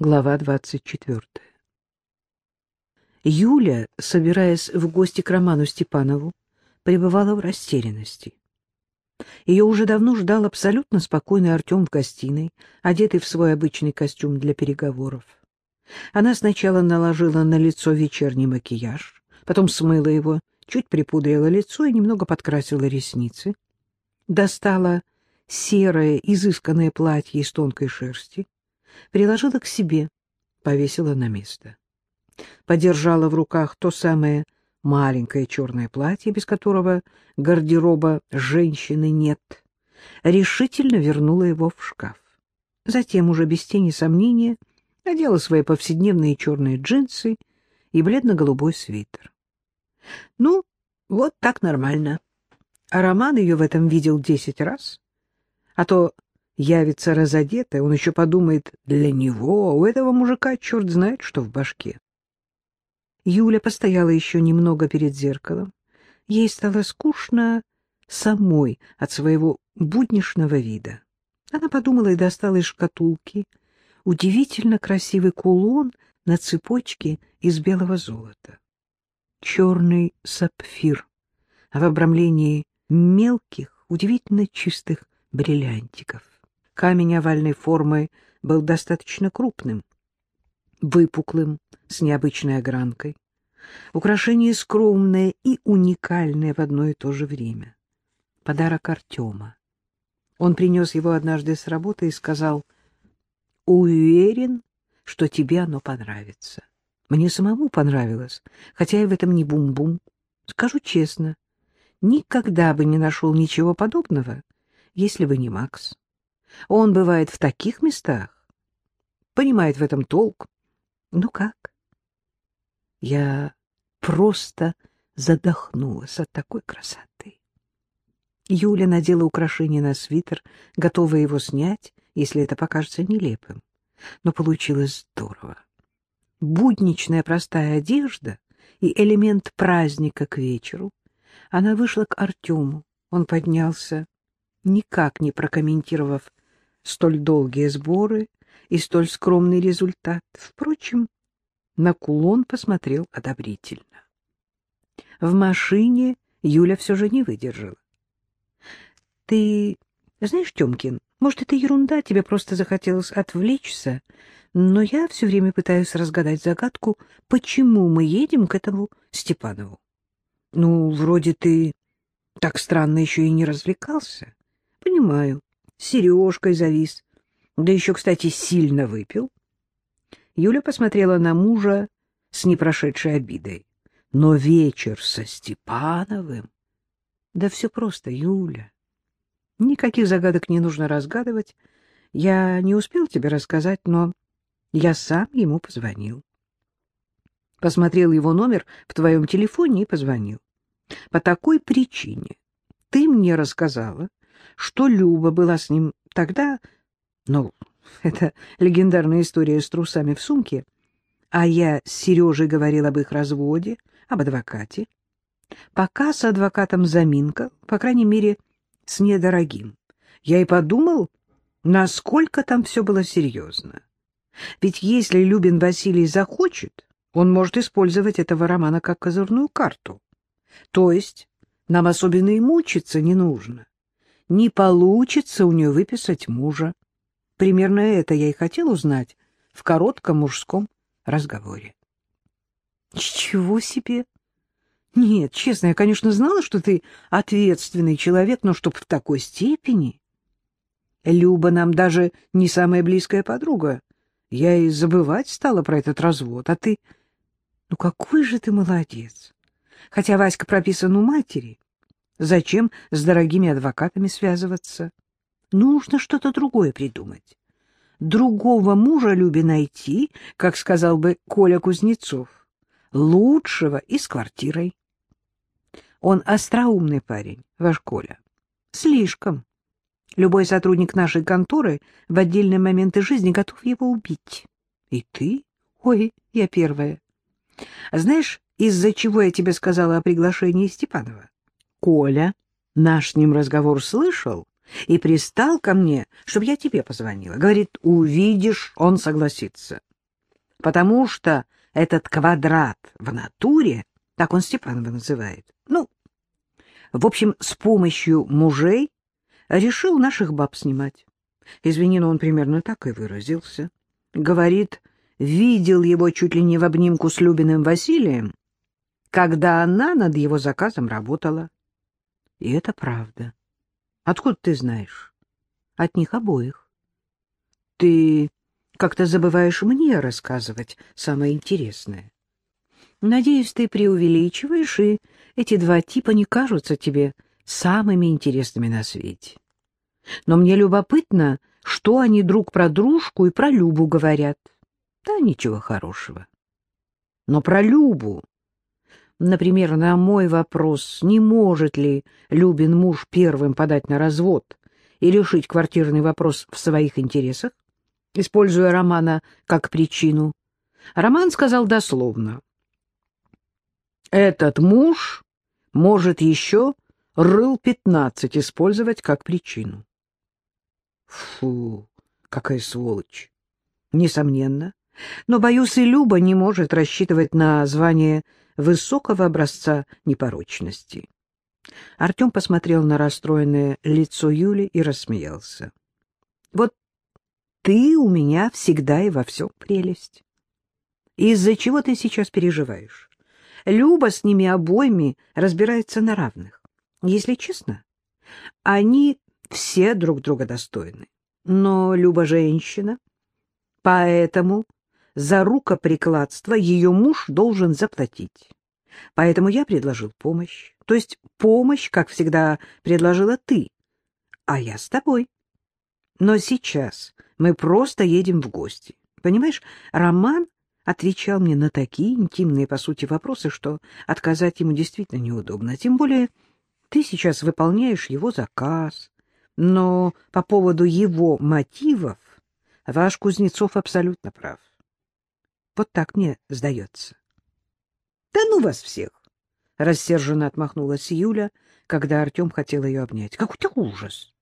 Глава 24. Юля, собираясь в гости к Роману Степанову, пребывала в растерянности. Ее уже давно ждал абсолютно спокойный Артем в гостиной, одетый в свой обычный костюм для переговоров. Она сначала наложила на лицо вечерний макияж, потом смыла его, чуть припудрила лицо и немного подкрасила ресницы. Достала серое изысканное платье из тонкой шерсти, приложила к себе, повесила на место. Подержала в руках то самое маленькое черное платье, без которого гардероба женщины нет, решительно вернула его в шкаф. Затем, уже без тени сомнения, надела свои повседневные черные джинсы и бледно-голубой свитер. Ну, вот так нормально. А Роман ее в этом видел десять раз. А то явится разодетая, он еще подумает, для него, у этого мужика черт знает, что в башке. Юля постояла еще немного перед зеркалом. Ей стало скучно самой от своего буднишного вида. Она подумала и достала из шкатулки удивительно красивый кулон на цепочке из белого золота. Черный сапфир в обрамлении мелких, удивительно чистых бриллиантиков. Камень овальной формы был достаточно крупным, выпуклым, с необычной огранкой. Украшение скромное и уникальное в одно и то же время. Подарок Артема. Он принес его однажды с работы и сказал, «Уверен, что тебе оно понравится». Мне самому понравилось, хотя и в этом не бум-бум. Скажу честно, никогда бы не нашел ничего подобного, если бы не Макс. Он бывает в таких местах, понимает в этом толк. Ну как? Я просто задохнулась от такой красоты. Юля надела украшение на свитер, готовая его снять, если это покажется нелепым. Но получилось здорово. Будничная простая одежда и элемент праздника к вечеру. Она вышла к Артему. Он поднялся, никак не прокомментировав столь долгие сборы и столь скромный результат. Впрочем, на кулон посмотрел одобрительно. В машине Юля все же не выдержала. — Ты знаешь, Тёмкин, может, это ерунда, тебе просто захотелось отвлечься, но я все время пытаюсь разгадать загадку, почему мы едем к этому Степанову. Ну, вроде ты так странно еще и не развлекался. Понимаю, Сережкой завис. Да еще, кстати, сильно выпил. Юля посмотрела на мужа с непрошедшей обидой. Но вечер со Степановым... Да все просто, Юля. Никаких загадок не нужно разгадывать. Я не успел тебе рассказать, но я сам ему позвонил. Посмотрел его номер в твоем телефоне и позвонил. По такой причине ты мне рассказала, что Люба была с ним тогда, ну, это легендарная история с трусами в сумке, а я с Сережей говорил об их разводе, об адвокате. Пока с адвокатом заминка, по крайней мере, с недорогим. Я и подумал, насколько там все было серьезно. Ведь если Любин Василий захочет, он может использовать этого романа как козырную карту. То есть нам особенно и мучиться не нужно. Не получится у нее выписать мужа. Примерно это я и хотел узнать в коротком мужском разговоре. — Чего себе? Нет, честно, я, конечно, знала, что ты ответственный человек, но чтоб в такой степени... Люба нам даже не самая близкая подруга. Я и забывать стала про этот развод, а ты... Ну какой же ты молодец! Хотя Васька прописан у матери. Зачем с дорогими адвокатами связываться? Нужно что-то другое придумать. Другого мужа Любе найти, как сказал бы Коля Кузнецов, лучшего и с квартирой. Он остроумный парень, ваш Коля. Слишком. Любой сотрудник нашей конторы в отдельные моменты жизни готов его убить. И ты? Ой, я первая. Знаешь, из-за чего я тебе сказала о приглашении Степанова? Коля наш с ним разговор слышал и пристал ко мне, чтобы я тебе позвонила. Говорит, увидишь, он согласится. Потому что этот квадрат в натуре, так он Степанова называет, ну, в общем, с помощью мужей решил наших баб снимать. Извини, но он примерно так и выразился. Говорит, видел его чуть ли не в обнимку с Любиным Василием, когда она над его заказом работала. И это правда. Откуда ты знаешь? От них обоих. Ты как-то забываешь мне рассказывать самое интересное. Надеюсь, ты преувеличиваешь, и эти два типа не кажутся тебе самыми интересными на свете. Но мне любопытно, что они друг про дружку и про Любу говорят. Да ничего хорошего. Но про Любу Например, на мой вопрос, не может ли Любин муж первым подать на развод и решить квартирный вопрос в своих интересах, используя Романа как причину, Роман сказал дословно. «Этот муж может еще рыл пятнадцать использовать как причину». Фу, какая сволочь! Несомненно. Но, боюсь, и Люба не может рассчитывать на звание высокого образца непорочности. Артем посмотрел на расстроенное лицо Юли и рассмеялся. — Вот ты у меня всегда и во всем прелесть. Из-за чего ты сейчас переживаешь? Люба с ними обоими разбирается на равных. Если честно, они все друг друга достойны. Но Люба женщина, поэтому за рукоприкладство ее муж должен заплатить. Поэтому я предложил помощь. То есть помощь, как всегда, предложила ты, а я с тобой. Но сейчас мы просто едем в гости. Понимаешь, Роман отвечал мне на такие интимные, по сути, вопросы, что отказать ему действительно неудобно. Тем более ты сейчас выполняешь его заказ. Но по поводу его мотивов ваш Кузнецов абсолютно прав. Вот так мне сдается. — Да ну вас всех! — рассерженно отмахнулась Юля, когда Артем хотел ее обнять. — Какой-то ужас!